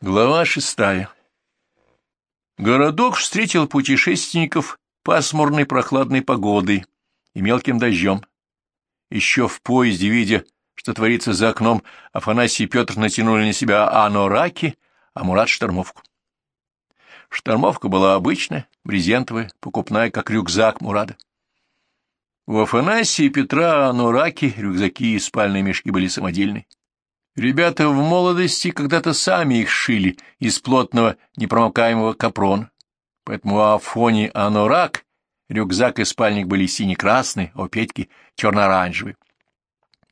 Глава шестая Городок встретил путешественников пасмурной прохладной погодой и мелким дождем. Еще в поезде, видя, что творится за окном, Афанасий и Петр натянули на себя анораки, а Мурат — штормовку. Штормовка была обычная, брезентовая, покупная, как рюкзак Мурада. У Афанасия и Петра анораки, рюкзаки и спальные мешки были самодельные. Ребята в молодости когда-то сами их шили из плотного непромокаемого капрона, поэтому у Афони анорак, рюкзак и спальник были сине-красные, а у Петьки черно-оранжевые.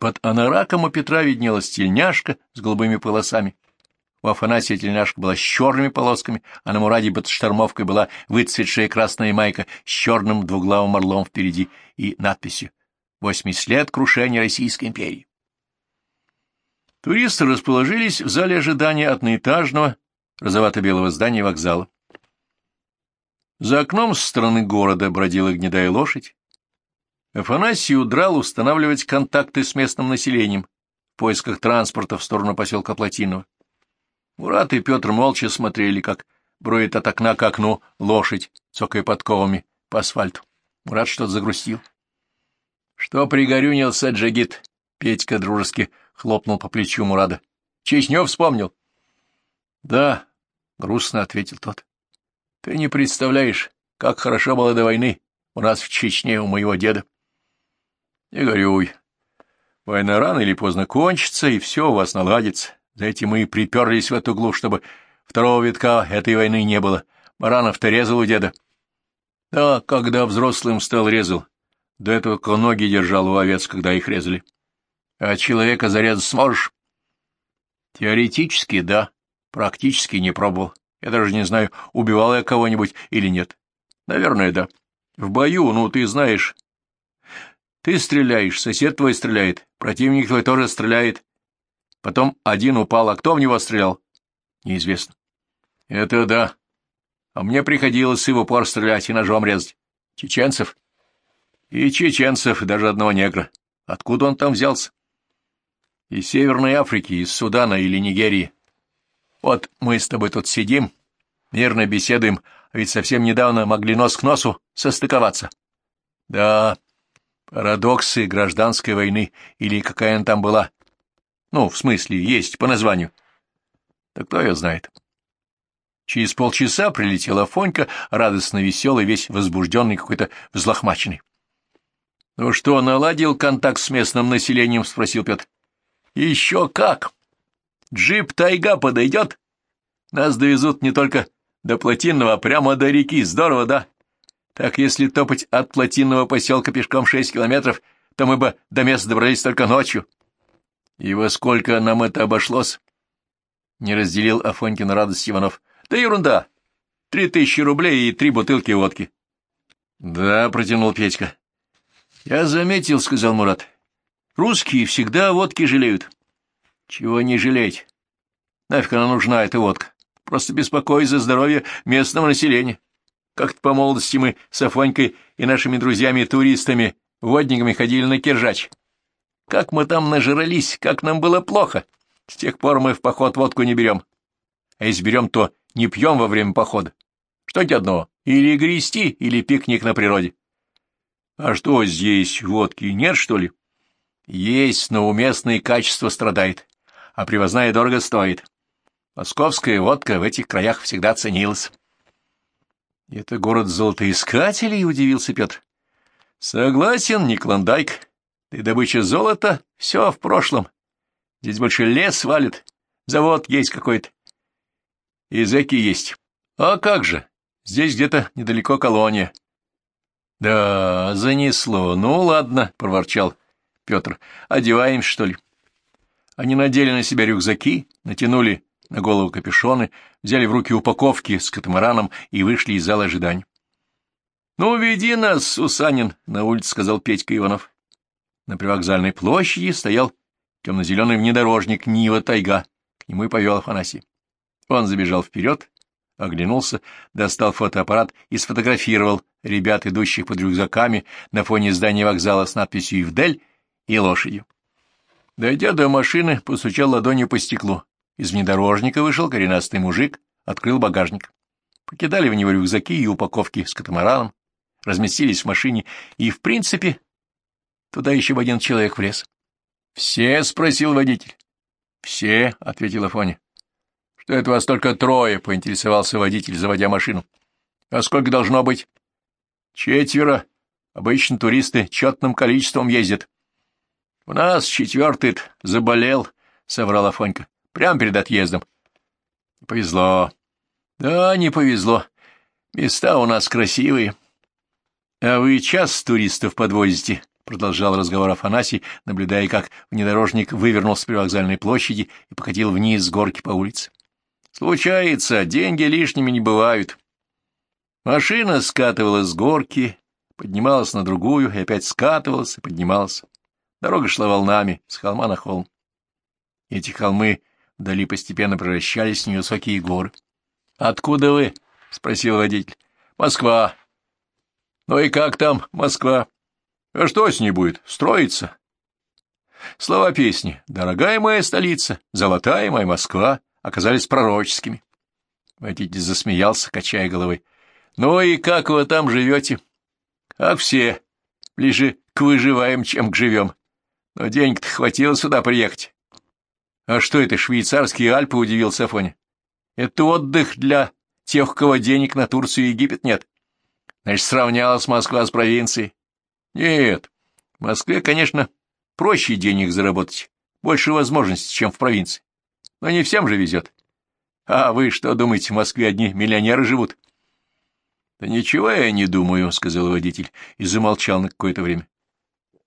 Под анораком у Петра виднелась тельняшка с голубыми полосами. У Афанасия тельняшка была с черными полосками, а на Мураде под штормовкой была выцветшая красная майка с черным двуглавым орлом впереди и надписью «Восемьдесят лет крушения Российской империи». Туристы расположились в зале ожидания одноэтажного розовато-белого здания вокзала. За окном с стороны города бродила гнедая лошадь. Афанасий удрал устанавливать контакты с местным населением в поисках транспорта в сторону поселка Плотинова. Мурат и Петр молча смотрели, как броет от окна к окну лошадь, цокая подковами по асфальту. Мурат что-то загрустил. — Что пригорюнился, Джигит? — Петька дружески хлопнул по плечу Мурада. — Чечнев вспомнил? — Да, — грустно ответил тот. — Ты не представляешь, как хорошо было до войны у нас в Чечне у моего деда. — Не горюй. Война рано или поздно кончится, и все у вас наладится. За этим мы и приперлись в эту глушь, чтобы второго витка этой войны не было. Баранов-то резал у деда. Да, когда взрослым стал резал. До этого ноги держал у овец, когда их резали. А человека зарезать сможешь? Теоретически, да. Практически не пробовал. Я даже не знаю, убивал я кого-нибудь или нет. Наверное, да. В бою, ну, ты знаешь. Ты стреляешь, сосед твой стреляет, противник твой тоже стреляет. Потом один упал, а кто в него стрелял? Неизвестно. Это да. А мне приходилось и в упор стрелять, и ножом резать. Чеченцев? И чеченцев, даже одного негра. Откуда он там взялся? Из Северной Африки, из Судана или Нигерии. Вот мы с тобой тут сидим, мирно беседуем, а ведь совсем недавно могли нос к носу состыковаться. Да, парадоксы гражданской войны, или какая она там была. Ну, в смысле, есть по названию. Да кто ее знает. Через полчаса прилетела Фонька, радостно веселый, весь возбужденный, какой-то взлохмаченный. — Ну что, наладил контакт с местным населением? — спросил Петр. Еще как! Джип «Тайга» подойдет? Нас довезут не только до Плотинного, а прямо до реки. Здорово, да? Так если топать от Плотинного поселка пешком шесть километров, то мы бы до места добрались только ночью. И во сколько нам это обошлось? Не разделил Афонькин радость Иванов. Да ерунда. Три тысячи рублей и три бутылки водки. Да, протянул Петька. Я заметил, сказал Мурат. Русские всегда водки жалеют. Чего не жалеть? Нафиг она нужна, эта водка? Просто беспокоить за здоровье местного населения. Как-то по молодости мы с Афонькой и нашими друзьями-туристами, водниками ходили на Киржач. Как мы там нажрались, как нам было плохо. С тех пор мы в поход водку не берем. А если берем, то не пьем во время похода. Что-нибудь одно. Или грести, или пикник на природе. А что здесь, водки нет, что ли? Есть, но уместные качества страдает, а привозная дорого стоит. Московская водка в этих краях всегда ценилась. — Это город золотоискателей? — удивился Петр. — Согласен, не клондайк. И добыча золота — все в прошлом. Здесь больше лес валит, завод есть какой-то. И зэки есть. А как же, здесь где-то недалеко колония. — Да, занесло. Ну, ладно, — проворчал Петр. — Одеваем, что ли? Они надели на себя рюкзаки, натянули на голову капюшоны, взяли в руки упаковки с катамараном и вышли из зала ожидания. — Ну, веди нас, Сусанин, — на улице сказал Петька Иванов. На привокзальной площади стоял темно-зеленый внедорожник Нива Тайга. К нему и повел Афанасий. Он забежал вперед, оглянулся, достал фотоаппарат и сфотографировал ребят, идущих под рюкзаками на фоне здания вокзала с надписью «Ивдель» и лошадью. Дойдя до машины, постучал ладонью по стеклу. Из внедорожника вышел коренастый мужик, открыл багажник. Покидали в него рюкзаки и упаковки с катамараном, разместились в машине, и, в принципе, туда еще в один человек влез. — Все? — спросил водитель. — Все, — ответил Афоня. — Что это вас только трое? — поинтересовался водитель, заводя машину. — А сколько должно быть? — Четверо. Обычно туристы четным количеством ездят. — У нас четвертый заболел, — соврал Афонька. — Прямо перед отъездом. — повезло. — Да, не повезло. Места у нас красивые. — А вы час туристов подвозите? — продолжал разговор Афанасий, наблюдая, как внедорожник вывернул с привокзальной площади и покатил вниз с горки по улице. — Случается, деньги лишними не бывают. Машина скатывалась с горки, поднималась на другую и опять скатывалась и поднималась. Дорога шла волнами с холма на холм. Эти холмы вдали постепенно превращались в невысокие горы. — Откуда вы? — спросил водитель. — Москва. — Ну и как там Москва? А что с ней будет? Строится? Слова песни «Дорогая моя столица», «Золотая моя Москва» оказались пророческими. Водитель засмеялся, качая головой. «Ну и как вы там живете?» «Как все. Ближе к выживаем, чем к живем. Но денег-то хватило сюда приехать». «А что это, швейцарские Альпы?» — удивился Афоня. «Это отдых для тех, у кого денег на Турцию и Египет нет. Значит, сравнялась Москва с провинцией. Нет, в Москве, конечно, проще денег заработать, больше возможностей, чем в провинции. Но не всем же везет. А вы что думаете, в Москве одни миллионеры живут? — Да ничего я не думаю, — сказал водитель и замолчал на какое-то время.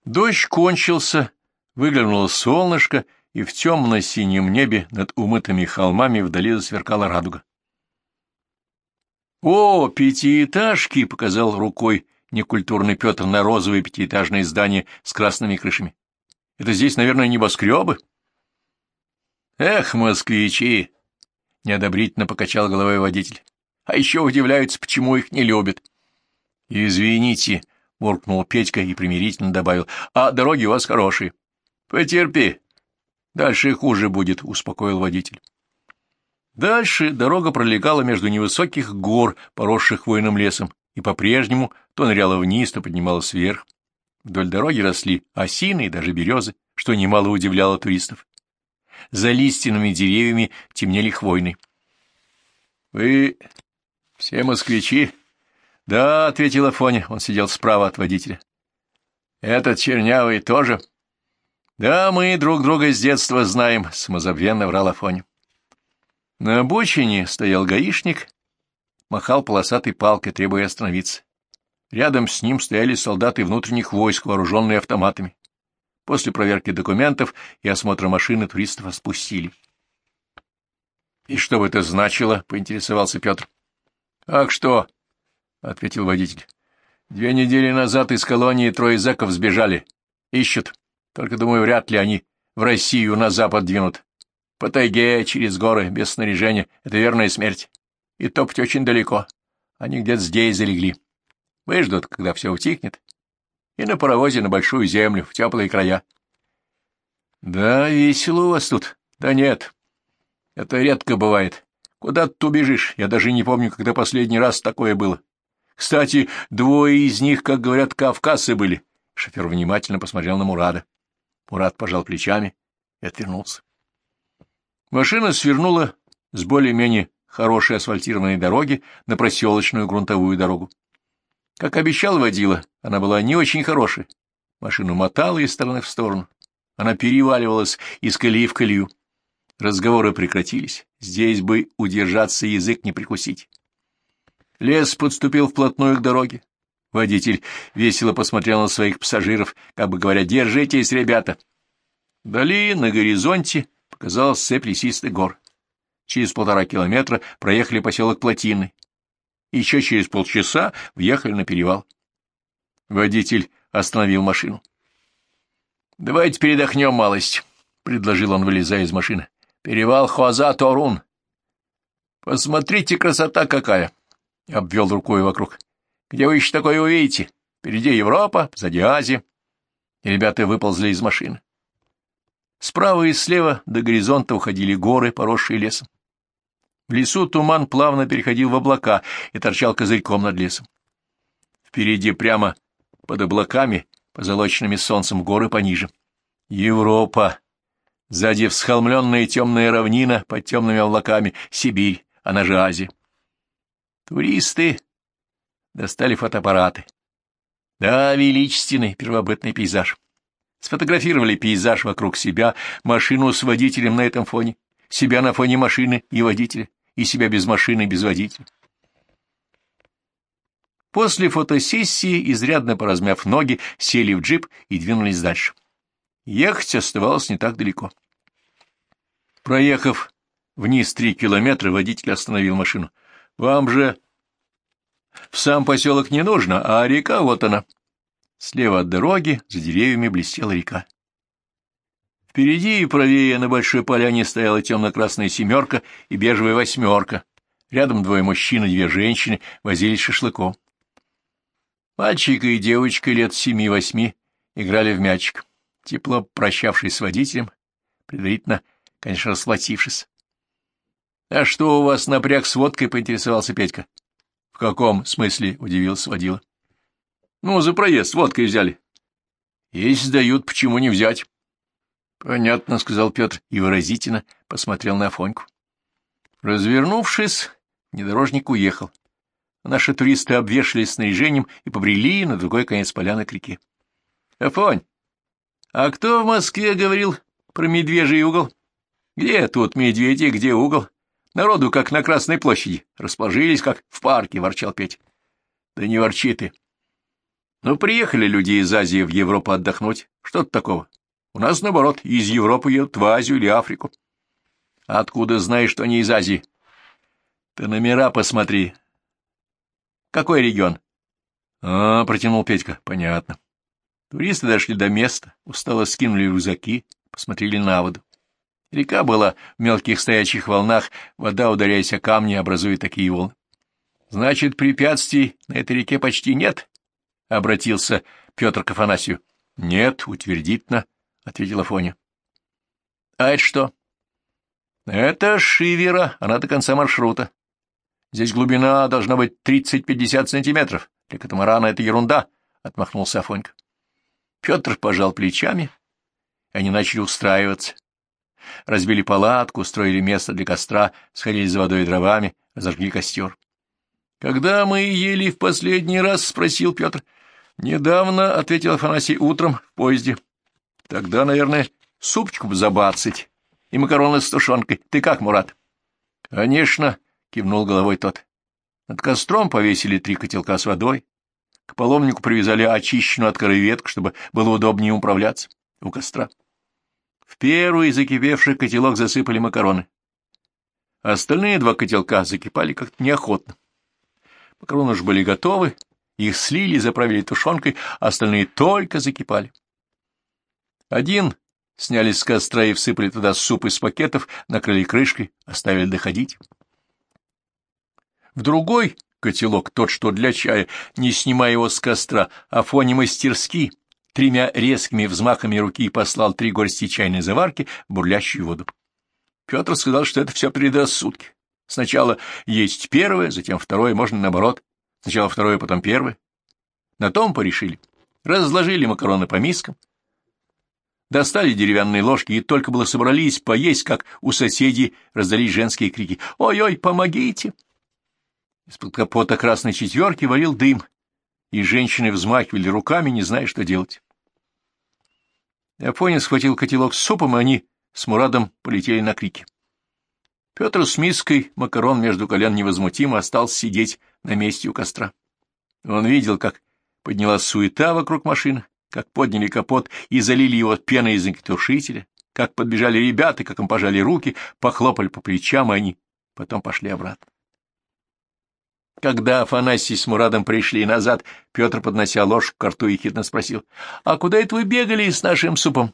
Дождь кончился, выглянуло солнышко, и в темно-синем небе над умытыми холмами вдали засверкала радуга. — О, пятиэтажки! — показал рукой некультурный Петр на розовое пятиэтажное здание с красными крышами. Это здесь, наверное, небоскребы? Эх, москвичи! Неодобрительно покачал головой водитель. А еще удивляются, почему их не любят. Извините, буркнул Петька и примирительно добавил. А дороги у вас хорошие. Потерпи. Дальше хуже будет, успокоил водитель. Дальше дорога пролегала между невысоких гор, поросших хвойным лесом, и по-прежнему то ныряла вниз, то поднималась вверх. Вдоль дороги росли осины и даже березы, что немало удивляло туристов. За лиственными деревьями темнели хвойны. — Вы все москвичи? — Да, — ответил Афоня, он сидел справа от водителя. — Этот чернявый тоже? — Да, мы друг друга с детства знаем, — самозабвенно врал Афоня. На обочине стоял гаишник махал полосатой палкой, требуя остановиться. Рядом с ним стояли солдаты внутренних войск, вооруженные автоматами. После проверки документов и осмотра машины туристов спустили. — И что бы это значило? — поинтересовался Петр. — Ах, что? — ответил водитель. — Две недели назад из колонии трое зэков сбежали. Ищут. Только, думаю, вряд ли они в Россию на запад двинут. По тайге, через горы, без снаряжения. Это верная смерть и топать очень далеко. Они где-то здесь залегли. Выждут, когда все утихнет, и на паровозе на большую землю, в теплые края. Да, весело у вас тут. Да нет, это редко бывает. Куда ты убежишь? Я даже не помню, когда последний раз такое было. Кстати, двое из них, как говорят, кавказцы были. Шофер внимательно посмотрел на Мурада. Мурат пожал плечами и отвернулся. Машина свернула с более-менее хорошей асфальтированной дороги на проселочную грунтовую дорогу. Как обещал водила, она была не очень хорошей. Машину мотала из стороны в сторону. Она переваливалась из колеи в колею. Разговоры прекратились. Здесь бы удержаться язык не прикусить. Лес подступил вплотную к дороге. Водитель весело посмотрел на своих пассажиров, как бы говоря, «Держитесь, ребята!» Вдали, на горизонте, показалась цепь лесистых гор. Через полтора километра проехали поселок Плотинный. Еще через полчаса въехали на перевал. Водитель остановил машину. — Давайте передохнем малость, — предложил он, вылезая из машины. — Перевал Хуаза-Торун. — Посмотрите, красота какая! — обвел рукой вокруг. — Где вы еще такое увидите? Впереди Европа, сзади Азия. И ребята выползли из машины. Справа и слева до горизонта уходили горы, поросшие лесом. В лесу туман плавно переходил в облака и торчал козырьком над лесом. Впереди прямо под облаками, позолоченными солнцем, горы пониже. Европа! Сзади всхолмленная темная равнина под темными облаками, Сибирь, она же Азия. Туристы достали фотоаппараты. Да, величественный первобытный пейзаж. Сфотографировали пейзаж вокруг себя, машину с водителем на этом фоне, себя на фоне машины и водителя, и себя без машины без водителя. После фотосессии, изрядно поразмяв ноги, сели в джип и двинулись дальше. Ехать оставалось не так далеко. Проехав вниз три километра, водитель остановил машину. — Вам же в сам поселок не нужно, а река вот она. Слева от дороги за деревьями блестела река. Впереди и правее на большой поляне стояла темно-красная семерка и бежевая восьмерка. Рядом двое мужчин и две женщины возились шашлыком. Мальчик и девочка лет семи-восьми играли в мячик тепло прощавшись с водителем, предварительно, конечно, расплатившись. — А что у вас напряг с водкой? — поинтересовался Петька. — В каком смысле? — удивился водила. — Ну, за проезд водкой взяли. — Если дают, почему не взять? — Понятно, — сказал Петр и выразительно посмотрел на Афоньку. Развернувшись, внедорожник уехал. Наши туристы обвешались снаряжением и побрели на другой конец поляны к реке. — Афонь, а кто в Москве говорил про медвежий угол? Где тут медведи, где угол? Народу, как на Красной площади, расположились, как в парке, — ворчал Петь. Да не ворчи ты. Ну, приехали люди из Азии в Европу отдохнуть. Что тут такого? У нас, наоборот, из Европы едут в Азию или Африку. Откуда знаешь, что они из Азии? Ты номера посмотри. Какой регион? А, протянул Петька. Понятно. Туристы дошли до места, устало скинули рюкзаки, посмотрели на воду. Река была в мелких стоячих волнах, вода, ударяясь о камни, образует такие волны. — Значит, препятствий на этой реке почти нет? — обратился Петр к Афанасию. — Нет, утвердительно, — ответила Фоня. — А это что? — Это шивера, она до конца маршрута. Здесь глубина должна быть 30-50 сантиметров. Для катамарана это ерунда, — отмахнулся Афонька. Петр пожал плечами, и они начали устраиваться. Разбили палатку, устроили место для костра, сходили за водой и дровами, разожгли костер. — Когда мы ели в последний раз? — спросил Петр. — Недавно, — ответил Афанасий, — утром в поезде. — Тогда, наверное, супчику бы забацать и макароны с тушенкой. Ты как, Мурат? — Конечно, — кивнул головой тот. Над костром повесили три котелка с водой, к паломнику привязали очищенную от коры ветку, чтобы было удобнее управляться у костра. В первый закипевший котелок засыпали макароны. остальные два котелка закипали как-то неохотно. Макароны уж были готовы, их слили, заправили тушенкой, остальные только закипали. Один сняли с костра и всыпали туда суп из пакетов, накрыли крышкой, оставили доходить. В другой котелок, тот, что для чая, не снимая его с костра, а фоне мастерски, тремя резкими взмахами руки послал три горсти чайной заварки в бурлящую воду. Петр сказал, что это все предрассудки. Сначала есть первое, затем второе, можно наоборот. Сначала второе, потом первое. На том порешили. Разложили макароны по мискам, достали деревянные ложки и только было собрались поесть, как у соседей раздались женские крики «Ой-ой, помогите!» Из-под капота красной четверки валил дым, и женщины взмахивали руками, не зная, что делать. Афоня схватил котелок с супом, и они с Мурадом полетели на крики. Петр с миской макарон между колен невозмутимо остался сидеть на месте у костра. Он видел, как поднялась суета вокруг машины, как подняли капот и залили его пеной из инкитушителя, как подбежали ребята, как им пожали руки, похлопали по плечам, и они потом пошли обратно. Когда Афанасий с Мурадом пришли назад, Петр, поднося ложку к рту, ехидно спросил, — А куда это вы бегали с нашим супом?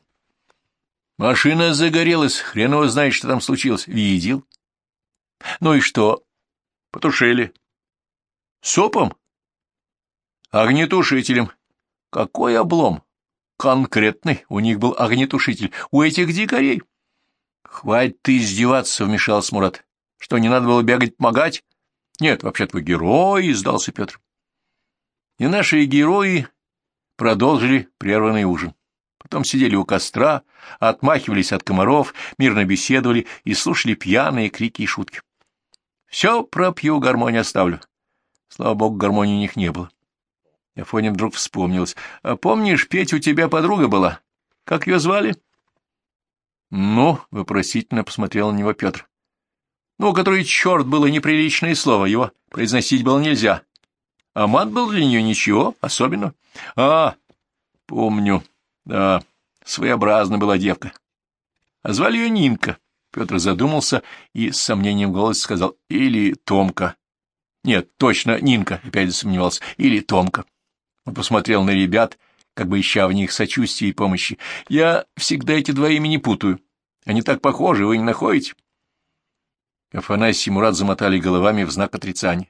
— Машина загорелась, хрен его знает, что там случилось. Видел. — Ну и что? — Потушили. — Супом? — Огнетушителем. — Какой облом? конкретный, у них был огнетушитель, у этих дикарей. — Хватит ты издеваться, — вмешался Мурат. — Что, не надо было бегать помогать? — Нет, вообще-то вы герои, — сдался Петр. И наши герои продолжили прерванный ужин. Потом сидели у костра, отмахивались от комаров, мирно беседовали и слушали пьяные крики и шутки. Все пропью, гармонию оставлю. Слава богу, гармонии у них не было. Афоне вдруг вспомнилось. А помнишь, Петь, у тебя подруга была? Как ее звали? Ну, вопросительно посмотрел на него Петр. Ну, который черт было неприличное слово, его произносить было нельзя. А мат был для нее ничего особенного. А, помню, да, своеобразная была девка. А звали ее Нинка. Петр задумался и с сомнением в голосе сказал «или Томка». Нет, точно, Нинка, опять засомневался, или Томка. Он посмотрел на ребят, как бы ища в них сочувствия и помощи. Я всегда эти два имени путаю. Они так похожи, вы не находите? Афанасий и Мурат замотали головами в знак отрицания.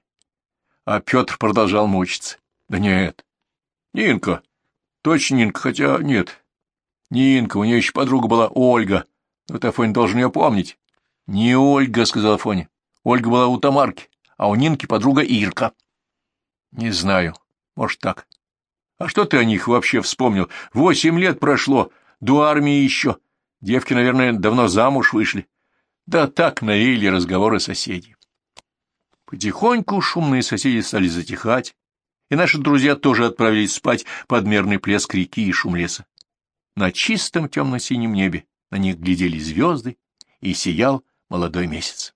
А Петр продолжал мучиться. Да нет, Нинка, точно Нинка, хотя нет. Нинка, у нее еще подруга была Ольга. Вот Афоня должен ее помнить. Не Ольга, сказал Афоня. Ольга была у Тамарки, а у Нинки подруга Ирка. Не знаю, может так. А что ты о них вообще вспомнил? Восемь лет прошло, до армии еще. Девки, наверное, давно замуж вышли. Да так навели разговоры соседей. Потихоньку шумные соседи стали затихать, и наши друзья тоже отправились спать под мерный плеск реки и шум леса. На чистом темно-синем небе на них глядели звезды, и сиял молодой месяц.